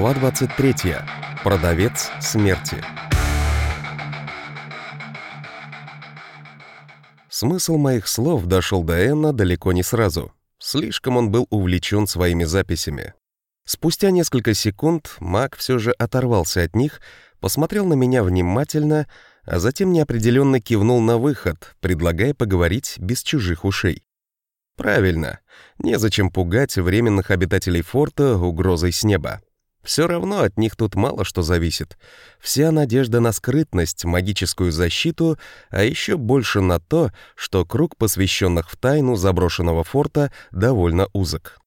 Глава 23. Продавец смерти. Смысл моих слов дошел до Энна далеко не сразу. Слишком он был увлечен своими записями. Спустя несколько секунд маг все же оторвался от них, посмотрел на меня внимательно, а затем неопределенно кивнул на выход, предлагая поговорить без чужих ушей. Правильно, незачем пугать временных обитателей форта угрозой с неба. Все равно от них тут мало что зависит. Вся надежда на скрытность, магическую защиту, а еще больше на то, что круг посвященных в тайну заброшенного форта довольно узок.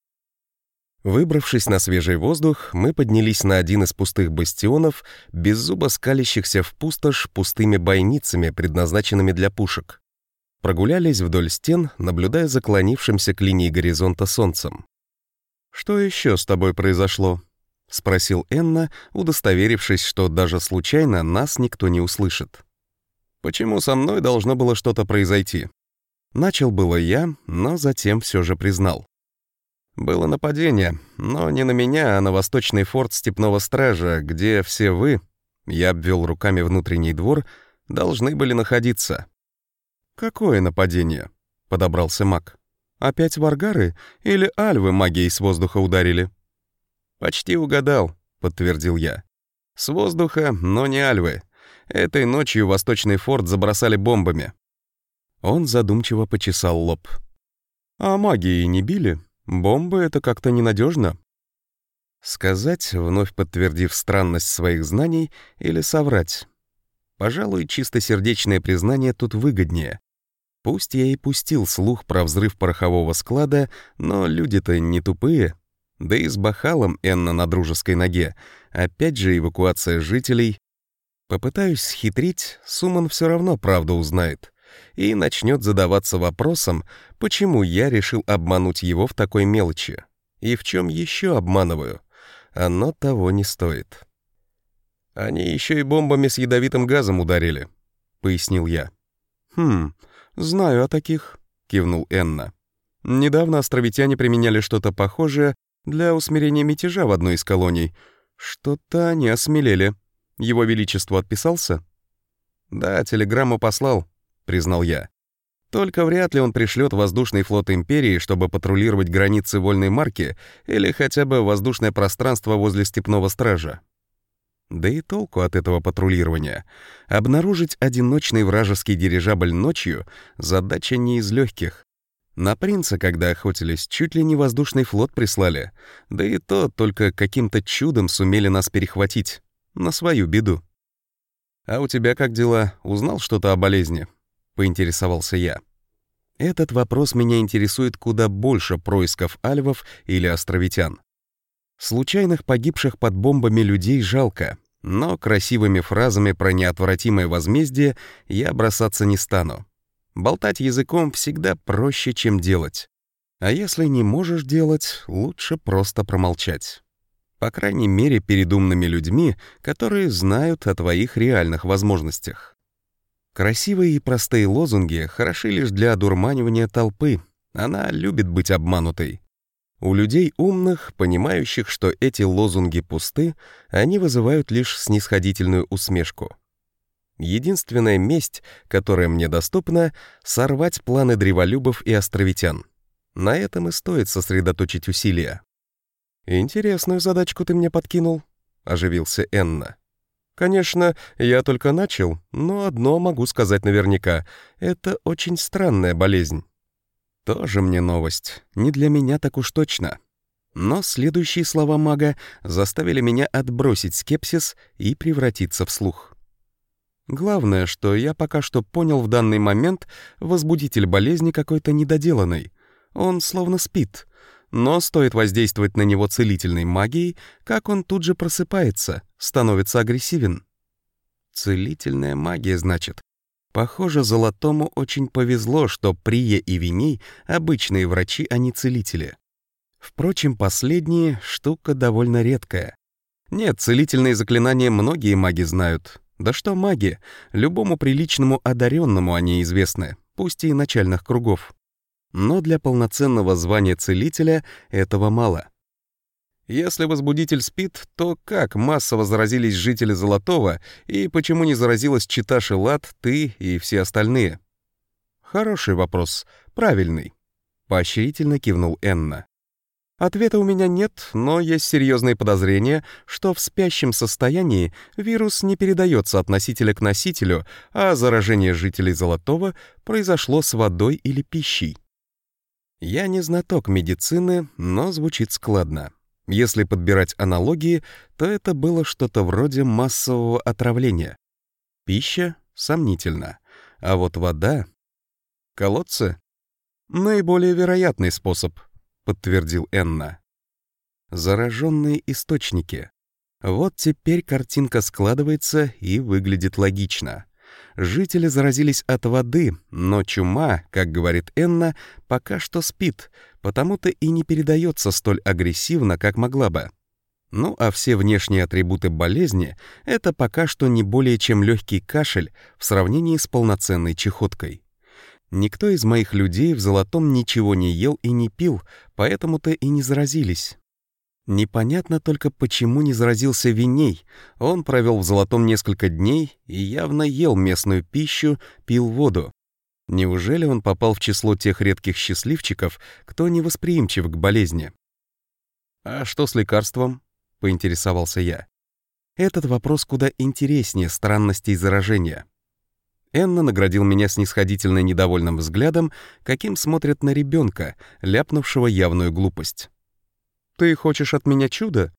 Выбравшись на свежий воздух, мы поднялись на один из пустых бастионов, без зуба скалящихся в пустошь пустыми бойницами, предназначенными для пушек. Прогулялись вдоль стен, наблюдая за клонившимся к линии горизонта солнцем. «Что еще с тобой произошло?» — спросил Энна, удостоверившись, что даже случайно нас никто не услышит. «Почему со мной должно было что-то произойти?» Начал было я, но затем все же признал. Было нападение, но не на меня, а на восточный форт Степного Стража, где все вы, я обвел руками внутренний двор, должны были находиться. «Какое нападение?» — подобрался маг. «Опять варгары или альвы магией с воздуха ударили?» «Почти угадал», — подтвердил я. «С воздуха, но не альвы. Этой ночью восточный форт забросали бомбами». Он задумчиво почесал лоб. «А магией не били? Бомбы — это как-то ненадежно. Сказать, вновь подтвердив странность своих знаний, или соврать? Пожалуй, чистосердечное признание тут выгоднее. Пусть я и пустил слух про взрыв порохового склада, но люди-то не тупые. Да и с бахалом Энна на дружеской ноге. Опять же эвакуация жителей. Попытаюсь схитрить, Суман все равно правду узнает. И начнет задаваться вопросом, почему я решил обмануть его в такой мелочи. И в чем еще обманываю. Оно того не стоит. «Они еще и бомбами с ядовитым газом ударили», — пояснил я. «Хм, знаю о таких», — кивнул Энна. «Недавно островитяне применяли что-то похожее для усмирения мятежа в одной из колоний. Что-то они осмелели. Его Величество отписался?» «Да, телеграмму послал», — признал я. «Только вряд ли он пришлет воздушный флот Империи, чтобы патрулировать границы вольной марки или хотя бы воздушное пространство возле Степного Стража. Да и толку от этого патрулирования. Обнаружить одиночный вражеский дирижабль ночью — задача не из легких. На принца, когда охотились, чуть ли не воздушный флот прислали. Да и то только каким-то чудом сумели нас перехватить. На свою беду. «А у тебя как дела? Узнал что-то о болезни?» — поинтересовался я. Этот вопрос меня интересует куда больше происков альвов или островитян. Случайных погибших под бомбами людей жалко, но красивыми фразами про неотвратимое возмездие я бросаться не стану. Болтать языком всегда проще, чем делать. А если не можешь делать, лучше просто промолчать. По крайней мере, перед умными людьми, которые знают о твоих реальных возможностях. Красивые и простые лозунги хороши лишь для одурманивания толпы. Она любит быть обманутой. У людей умных, понимающих, что эти лозунги пусты, они вызывают лишь снисходительную усмешку. Единственная месть, которая мне доступна — сорвать планы древолюбов и островитян. На этом и стоит сосредоточить усилия. «Интересную задачку ты мне подкинул», — оживился Энна. «Конечно, я только начал, но одно могу сказать наверняка — это очень странная болезнь. Тоже мне новость. Не для меня так уж точно. Но следующие слова мага заставили меня отбросить скепсис и превратиться в слух. Главное, что я пока что понял в данный момент, возбудитель болезни какой-то недоделанный. Он словно спит. Но стоит воздействовать на него целительной магией, как он тут же просыпается, становится агрессивен. Целительная магия, значит. Похоже, Золотому очень повезло, что Прия и Виней — обычные врачи, а не целители. Впрочем, последние — штука довольно редкая. Нет, целительные заклинания многие маги знают. Да что маги, любому приличному одаренному они известны, пусть и начальных кругов. Но для полноценного звания целителя этого мало. Если возбудитель спит, то как массово заразились жители Золотого и почему не заразилась Чита Шелат, ты и все остальные? Хороший вопрос, правильный. Поощрительно кивнул Энна. Ответа у меня нет, но есть серьезные подозрения, что в спящем состоянии вирус не передается от носителя к носителю, а заражение жителей Золотого произошло с водой или пищей. Я не знаток медицины, но звучит складно. Если подбирать аналогии, то это было что-то вроде массового отравления. Пища — сомнительно. А вот вода... Колодцы — наиболее вероятный способ, подтвердил Энна. Зараженные источники. Вот теперь картинка складывается и выглядит логично. Жители заразились от воды, но чума, как говорит Энна, пока что спит, потому-то и не передается столь агрессивно, как могла бы. Ну а все внешние атрибуты болезни — это пока что не более чем легкий кашель в сравнении с полноценной чехоткой. Никто из моих людей в Золотом ничего не ел и не пил, поэтому-то и не заразились. Непонятно только, почему не заразился Виней. Он провел в Золотом несколько дней и явно ел местную пищу, пил воду. Неужели он попал в число тех редких счастливчиков, кто не восприимчив к болезни? «А что с лекарством?» — поинтересовался я. Этот вопрос куда интереснее странностей заражения. Энна наградил меня снисходительно недовольным взглядом, каким смотрят на ребенка, ляпнувшего явную глупость. Ты хочешь от меня чудо?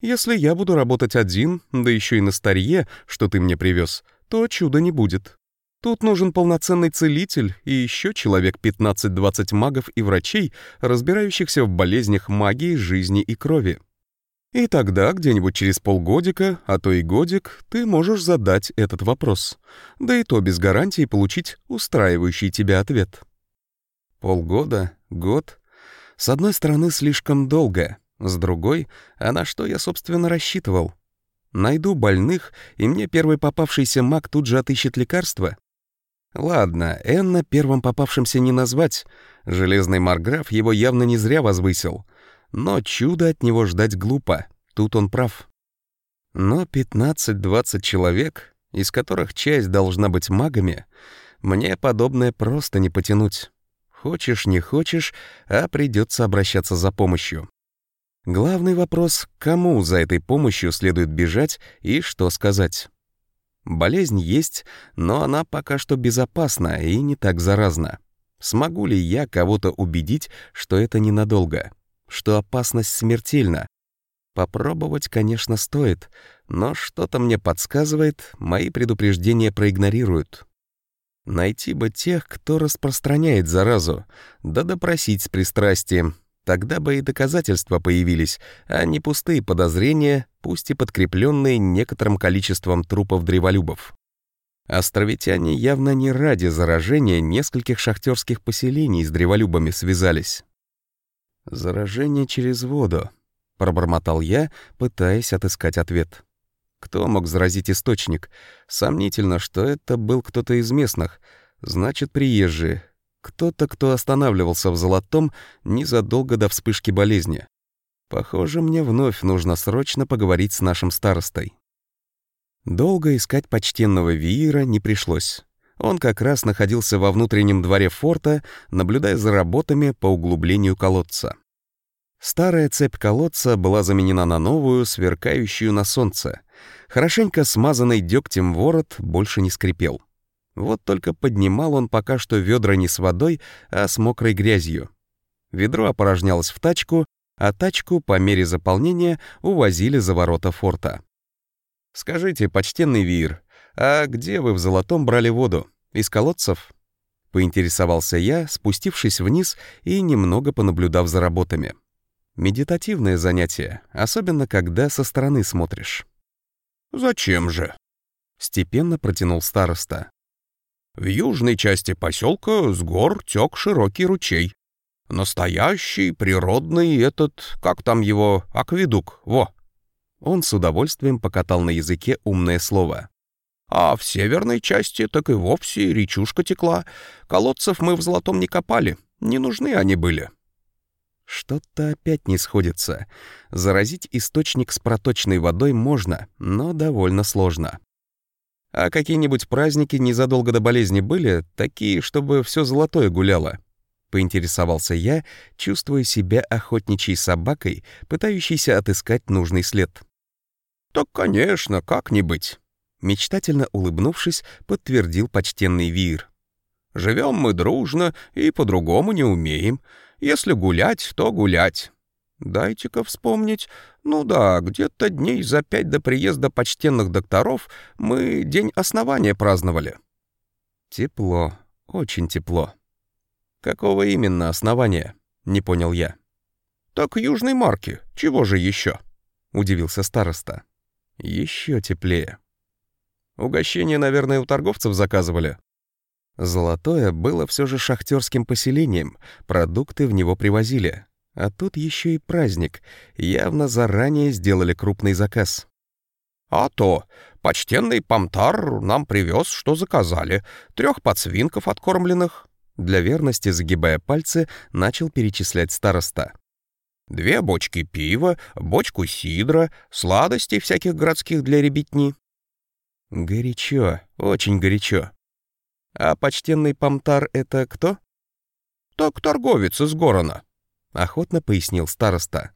Если я буду работать один, да еще и на старье, что ты мне привез, то чуда не будет. Тут нужен полноценный целитель и еще человек 15-20 магов и врачей, разбирающихся в болезнях магии, жизни и крови. И тогда, где-нибудь через полгодика, а то и годик, ты можешь задать этот вопрос. Да и то без гарантии получить устраивающий тебя ответ. Полгода, год с одной стороны, слишком долго, с другой — а на что я, собственно, рассчитывал? Найду больных, и мне первый попавшийся маг тут же отыщет лекарство? Ладно, Энна первым попавшимся не назвать. Железный Марграф его явно не зря возвысил. Но чудо от него ждать глупо, тут он прав. Но 15-20 человек, из которых часть должна быть магами, мне подобное просто не потянуть. Хочешь, не хочешь, а придется обращаться за помощью. Главный вопрос — кому за этой помощью следует бежать и что сказать? Болезнь есть, но она пока что безопасна и не так заразна. Смогу ли я кого-то убедить, что это ненадолго, что опасность смертельна? Попробовать, конечно, стоит, но что-то мне подсказывает, мои предупреждения проигнорируют. Найти бы тех, кто распространяет заразу, да допросить с пристрастием. Тогда бы и доказательства появились, а не пустые подозрения, пусть и подкрепленные некоторым количеством трупов древолюбов. Островитяне явно не ради заражения нескольких шахтерских поселений с древолюбами связались. «Заражение через воду», — пробормотал я, пытаясь отыскать ответ. Кто мог заразить источник? Сомнительно, что это был кто-то из местных. Значит, приезжие. Кто-то, кто останавливался в Золотом незадолго до вспышки болезни. Похоже, мне вновь нужно срочно поговорить с нашим старостой. Долго искать почтенного Виира не пришлось. Он как раз находился во внутреннем дворе форта, наблюдая за работами по углублению колодца. Старая цепь колодца была заменена на новую, сверкающую на солнце. Хорошенько смазанный дегтем ворот больше не скрипел. Вот только поднимал он пока что ведра не с водой, а с мокрой грязью. Ведро опорожнялось в тачку, а тачку по мере заполнения увозили за ворота форта. «Скажите, почтенный Вир, а где вы в Золотом брали воду? Из колодцев?» Поинтересовался я, спустившись вниз и немного понаблюдав за работами. Медитативное занятие, особенно когда со стороны смотришь. «Зачем же?» — степенно протянул староста. «В южной части поселка с гор тек широкий ручей. Настоящий, природный этот, как там его, акведук, во!» Он с удовольствием покатал на языке умное слово. «А в северной части так и вовсе речушка текла. Колодцев мы в золотом не копали, не нужны они были». Что-то опять не сходится. Заразить источник с проточной водой можно, но довольно сложно. А какие-нибудь праздники незадолго до болезни были, такие, чтобы все золотое гуляло? Поинтересовался я, чувствуя себя охотничьей собакой, пытающейся отыскать нужный след. «Так, конечно, как не быть!» Мечтательно улыбнувшись, подтвердил почтенный Вир. «Живем мы дружно и по-другому не умеем. Если гулять, то гулять. Дайте-ка вспомнить. Ну да, где-то дней за пять до приезда почтенных докторов мы день основания праздновали». «Тепло, очень тепло». «Какого именно основания?» — не понял я. «Так южной марки. Чего же еще?» — удивился староста. Еще теплее. Угощение, наверное, у торговцев заказывали. Золотое было все же шахтерским поселением, продукты в него привозили. А тут еще и праздник. Явно заранее сделали крупный заказ. «А то! Почтенный Памтар нам привез, что заказали. Трех подсвинков откормленных». Для верности, загибая пальцы, начал перечислять староста. «Две бочки пива, бочку сидра, сладостей всяких городских для ребятни». «Горячо, очень горячо. А почтенный Памтар — это кто?» «Так торговец из Горона», — охотно пояснил староста.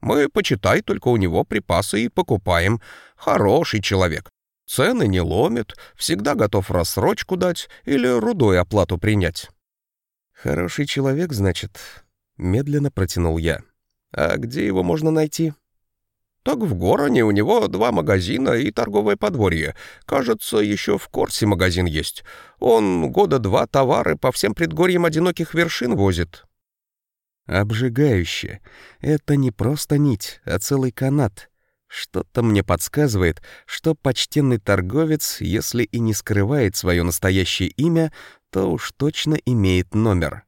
«Мы, почитай, только у него припасы и покупаем. Хороший человек. Цены не ломит, всегда готов рассрочку дать или рудой оплату принять». «Хороший человек, значит?» — медленно протянул я. «А где его можно найти?» Так в Гороне у него два магазина и торговое подворье. Кажется, еще в Корсе магазин есть. Он года два товары по всем предгорьям одиноких вершин возит». «Обжигающе. Это не просто нить, а целый канат. Что-то мне подсказывает, что почтенный торговец, если и не скрывает свое настоящее имя, то уж точно имеет номер».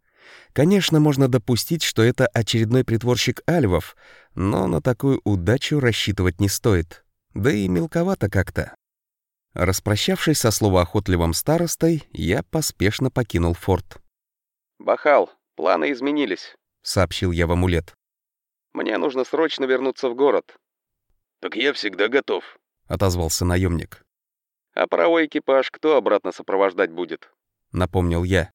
Конечно, можно допустить, что это очередной притворщик альвов, но на такую удачу рассчитывать не стоит. Да и мелковато как-то. Распрощавшись со словоохотливым старостой, я поспешно покинул форт. «Бахал, планы изменились», — сообщил я в амулет. «Мне нужно срочно вернуться в город». «Так я всегда готов», — отозвался наемник. «А паровой экипаж кто обратно сопровождать будет?» — напомнил я.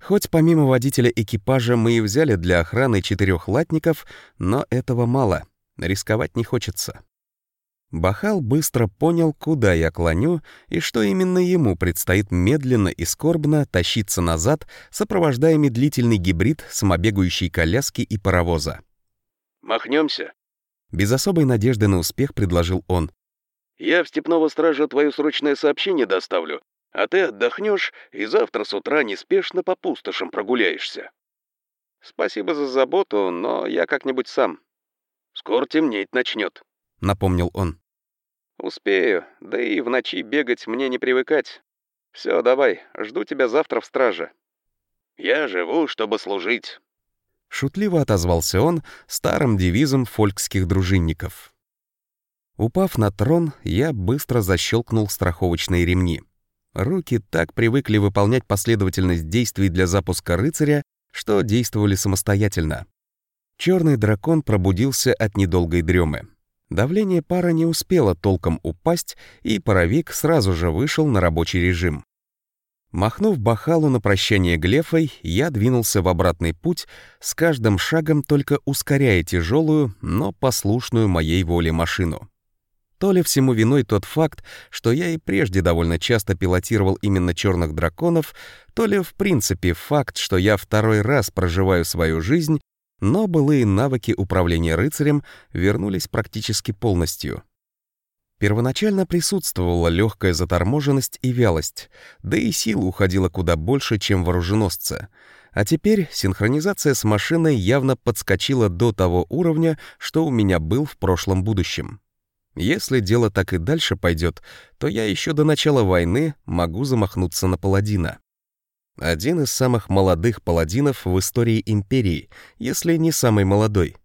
Хоть помимо водителя экипажа мы и взяли для охраны четырех латников, но этого мало, рисковать не хочется. Бахал быстро понял, куда я клоню и что именно ему предстоит медленно и скорбно тащиться назад, сопровождая медлительный гибрид самобегающей коляски и паровоза. «Махнемся?» Без особой надежды на успех предложил он. «Я в Степного Стража твое срочное сообщение доставлю, а ты отдохнешь и завтра с утра неспешно по пустошам прогуляешься. Спасибо за заботу, но я как-нибудь сам. Скоро темнеть начнет, напомнил он. Успею, да и в ночи бегать мне не привыкать. Все, давай, жду тебя завтра в страже. Я живу, чтобы служить. Шутливо отозвался он старым девизом фолькских дружинников. Упав на трон, я быстро защелкнул страховочные ремни. Руки так привыкли выполнять последовательность действий для запуска рыцаря, что действовали самостоятельно. Черный дракон пробудился от недолгой дремы. Давление пара не успело толком упасть, и паровик сразу же вышел на рабочий режим. Махнув бахалу на прощание Глефой, я двинулся в обратный путь, с каждым шагом только ускоряя тяжелую, но послушную моей воле машину. То ли всему виной тот факт, что я и прежде довольно часто пилотировал именно черных драконов, то ли в принципе факт, что я второй раз проживаю свою жизнь, но былые навыки управления рыцарем вернулись практически полностью. Первоначально присутствовала легкая заторможенность и вялость, да и сил уходило куда больше, чем вооруженосца. А теперь синхронизация с машиной явно подскочила до того уровня, что у меня был в прошлом будущем. Если дело так и дальше пойдет, то я еще до начала войны могу замахнуться на паладина. Один из самых молодых паладинов в истории империи, если не самый молодой.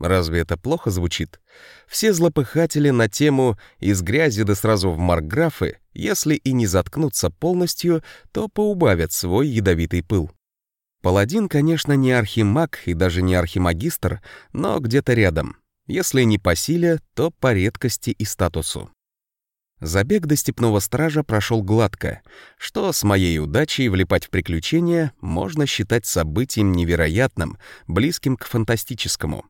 Разве это плохо звучит? Все злопыхатели на тему «из грязи да сразу в маркграфы», если и не заткнутся полностью, то поубавят свой ядовитый пыл. Паладин, конечно, не архимаг и даже не архимагистр, но где-то рядом. Если не по силе, то по редкости и статусу. Забег до степного стража прошел гладко, что с моей удачей влипать в приключения можно считать событием невероятным, близким к фантастическому.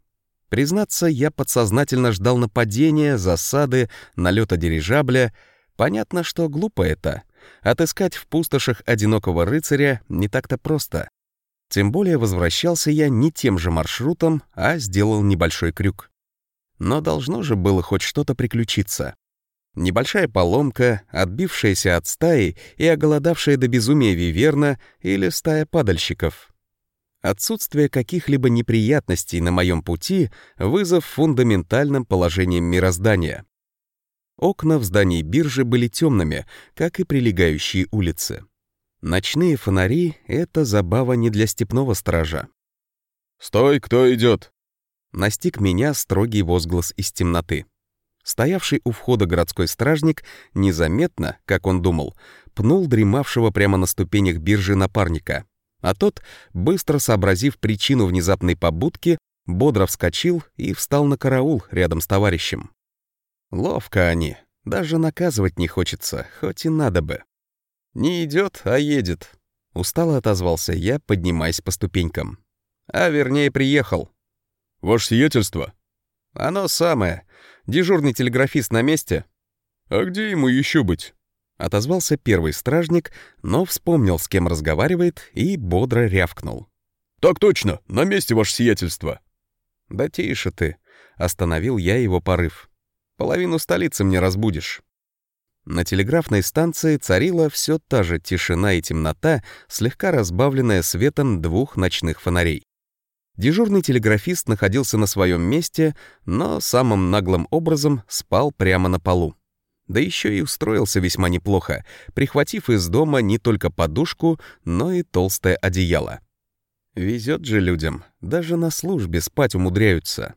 Признаться, я подсознательно ждал нападения, засады, налета дирижабля. Понятно, что глупо это. Отыскать в пустошах одинокого рыцаря не так-то просто. Тем более возвращался я не тем же маршрутом, а сделал небольшой крюк. Но должно же было хоть что-то приключиться. Небольшая поломка, отбившаяся от стаи и оголодавшая до безумия виверна или стая падальщиков. Отсутствие каких-либо неприятностей на моем пути — вызов фундаментальным положением мироздания. Окна в здании биржи были темными, как и прилегающие улицы. Ночные фонари — это забава не для степного стража. «Стой, кто идет? Настиг меня строгий возглас из темноты. Стоявший у входа городской стражник незаметно, как он думал, пнул дремавшего прямо на ступенях биржи напарника. А тот, быстро сообразив причину внезапной побудки, бодро вскочил и встал на караул рядом с товарищем. Ловко они, даже наказывать не хочется, хоть и надо бы. «Не идет, а едет», — устало отозвался я, поднимаясь по ступенькам. «А вернее, приехал». «Ваше сиятельство?» «Оно самое. Дежурный телеграфист на месте». «А где ему еще быть?» Отозвался первый стражник, но вспомнил, с кем разговаривает, и бодро рявкнул. «Так точно, на месте, ваше сиятельство». «Да тише ты», — остановил я его порыв. «Половину столицы мне разбудишь». На телеграфной станции царила все та же тишина и темнота, слегка разбавленная светом двух ночных фонарей. Дежурный телеграфист находился на своем месте, но самым наглым образом спал прямо на полу. Да еще и устроился весьма неплохо, прихватив из дома не только подушку, но и толстое одеяло. Везет же людям, даже на службе спать умудряются.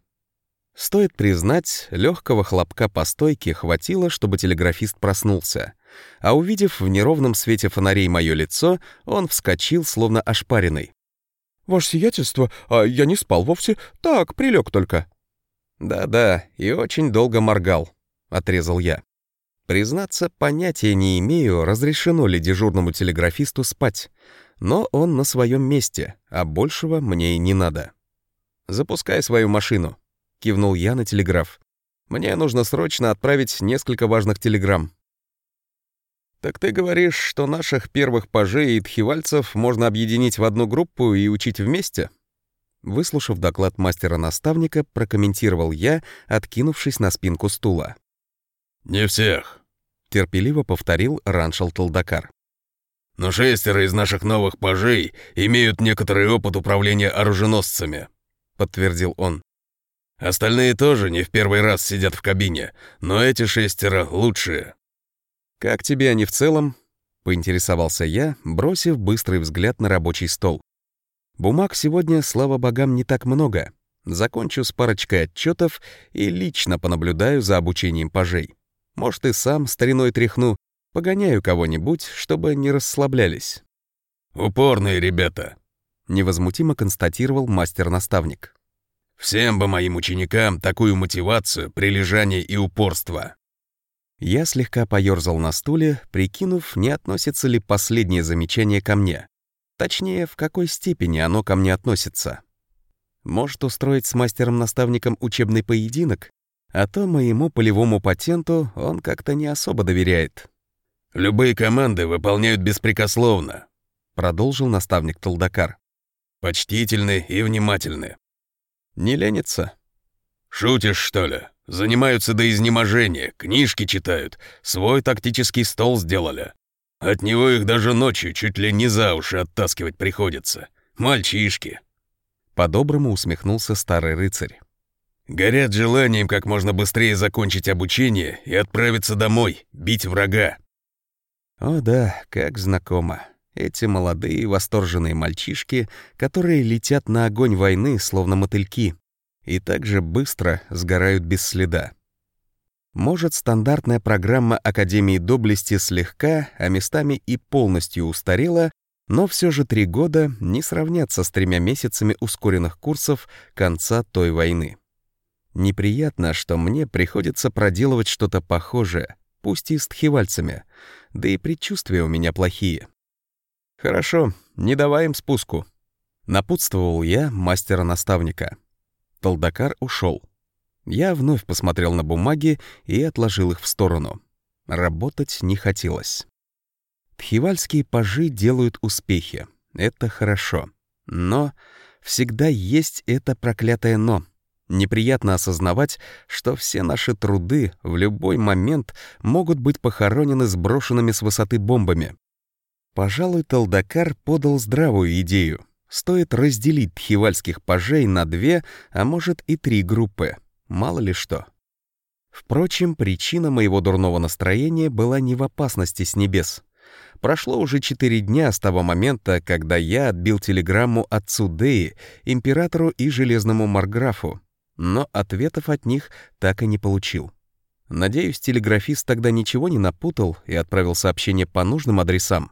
Стоит признать, легкого хлопка по стойке хватило, чтобы телеграфист проснулся. А увидев в неровном свете фонарей мое лицо, он вскочил, словно ошпаренный. «Ваше сиятельство, а я не спал вовсе, так, прилег только». «Да-да, и очень долго моргал», — отрезал я. Признаться, понятия не имею, разрешено ли дежурному телеграфисту спать, но он на своем месте, а большего мне и не надо. «Запускай свою машину», кивнул я на телеграф. Мне нужно срочно отправить несколько важных телеграмм. Так ты говоришь, что наших первых пажей и тхивальцев можно объединить в одну группу и учить вместе? Выслушав доклад мастера-наставника, прокомментировал я, откинувшись на спинку стула. «Не всех», — терпеливо повторил Раншал Талдакар. «Но шестеро из наших новых пажей имеют некоторый опыт управления оруженосцами», — подтвердил он. Остальные тоже не в первый раз сидят в кабине, но эти шестеро лучшие». «Как тебе они в целом?» — поинтересовался я, бросив быстрый взгляд на рабочий стол. «Бумаг сегодня, слава богам, не так много. Закончу с парочкой отчетов и лично понаблюдаю за обучением пажей. Может, и сам стариной тряхну, погоняю кого-нибудь, чтобы не расслаблялись». «Упорные ребята», — невозмутимо констатировал мастер-наставник. Всем бы моим ученикам такую мотивацию, прилежание и упорство. Я слегка поёрзал на стуле, прикинув, не относится ли последнее замечание ко мне. Точнее, в какой степени оно ко мне относится. Может устроить с мастером-наставником учебный поединок? А то моему полевому патенту он как-то не особо доверяет. «Любые команды выполняют беспрекословно», — продолжил наставник Талдакар. «Почтительны и внимательны. Не ленится? Шутишь, что ли? Занимаются до изнеможения, книжки читают, свой тактический стол сделали. От него их даже ночью чуть ли не за уши оттаскивать приходится. Мальчишки. По-доброму усмехнулся старый рыцарь. Горят желанием как можно быстрее закончить обучение и отправиться домой, бить врага. О да, как знакомо. Эти молодые восторженные мальчишки, которые летят на огонь войны, словно мотыльки, и также быстро сгорают без следа. Может, стандартная программа Академии Доблести слегка, а местами и полностью устарела, Но все же три года не сравнятся с тремя месяцами ускоренных курсов конца той войны. Неприятно, что мне приходится проделывать что-то похожее, пусть и с тхивальцами, да и предчувствия у меня плохие. «Хорошо, не давай им спуску», — напутствовал я мастера-наставника. Талдакар ушел. Я вновь посмотрел на бумаги и отложил их в сторону. Работать не хотелось. Тхивальские пажи делают успехи. Это хорошо. Но всегда есть это проклятое «но». Неприятно осознавать, что все наши труды в любой момент могут быть похоронены сброшенными с высоты бомбами. Пожалуй, Талдакар подал здравую идею. Стоит разделить тхивальских пажей на две, а может и три группы. Мало ли что. Впрочем, причина моего дурного настроения была не в опасности с небес. Прошло уже четыре дня с того момента, когда я отбил телеграмму отцу Деи, императору и железному Марграфу, но ответов от них так и не получил. Надеюсь, телеграфист тогда ничего не напутал и отправил сообщение по нужным адресам.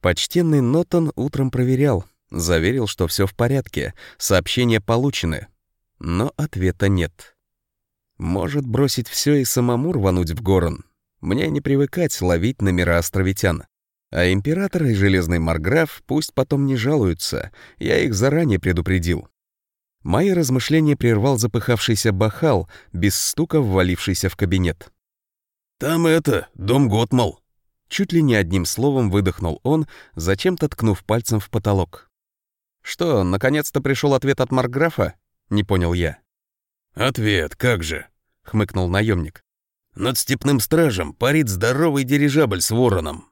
Почтенный Нотон утром проверял, заверил, что все в порядке, сообщения получены. Но ответа нет. Может бросить все и самому рвануть в Горон. Мне не привыкать ловить номера островитян. А император и железный Марграф пусть потом не жалуются, я их заранее предупредил. Мои размышления прервал запыхавшийся бахал, без стука ввалившийся в кабинет. «Там это, дом Готмал». Чуть ли не одним словом выдохнул он, зачем-то ткнув пальцем в потолок. «Что, наконец-то пришел ответ от Марграфа?» — не понял я. «Ответ, как же?» — хмыкнул наемник. «Над степным стражем парит здоровый дирижабль с вороном.